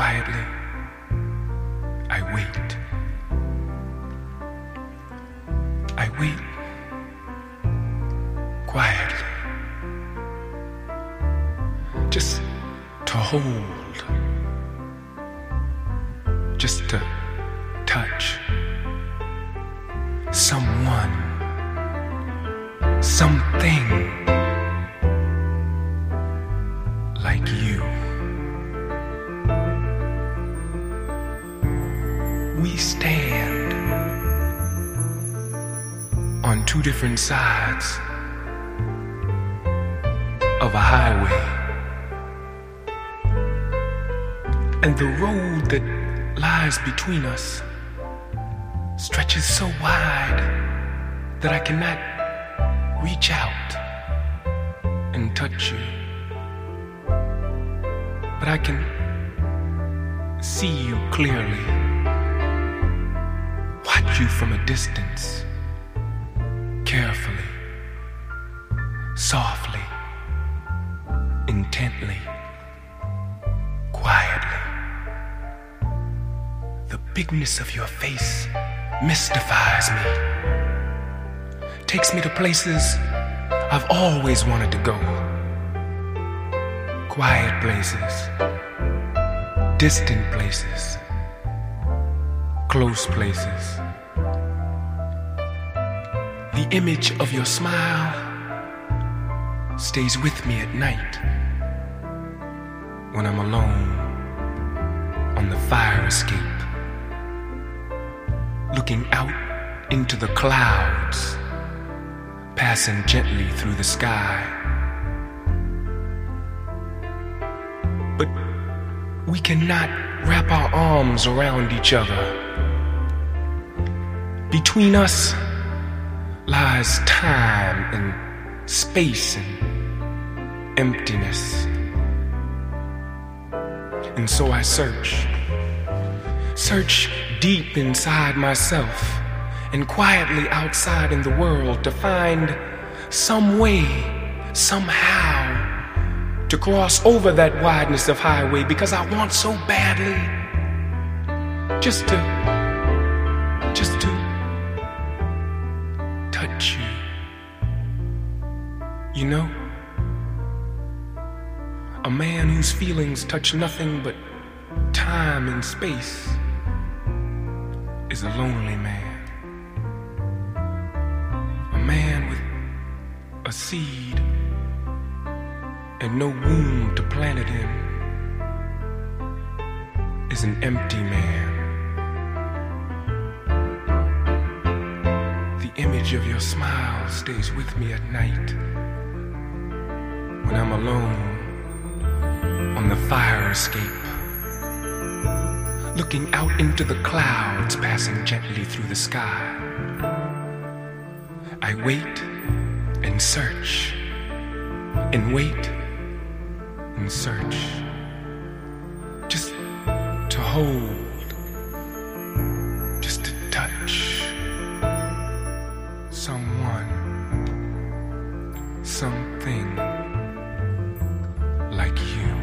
quietly, I wait. I wait quietly. Just to hold. Just to touch. Someone. Something. We stand on two different sides of a highway. And the road that lies between us stretches so wide that I cannot reach out and touch you. But I can see you clearly, you from a distance, carefully, softly, intently, quietly. The bigness of your face mystifies me, takes me to places I've always wanted to go. Quiet places, distant places, close places. The image of your smile stays with me at night when I'm alone on the fire escape, looking out into the clouds, passing gently through the sky. But we cannot wrap our arms around each other. Between us lies time and space and emptiness. And so I search, search deep inside myself and quietly outside in the world to find some way, somehow, to cross over that wideness of highway because I want so badly just to, touch you. You know? A man whose feelings touch nothing but time and space is a lonely man. A man with a seed and no womb to plant it in is an empty man. Image of your smile stays with me at night when I'm alone on the fire escape, looking out into the clouds passing gently through the sky. I wait and search, and wait and search, just to hold something like you.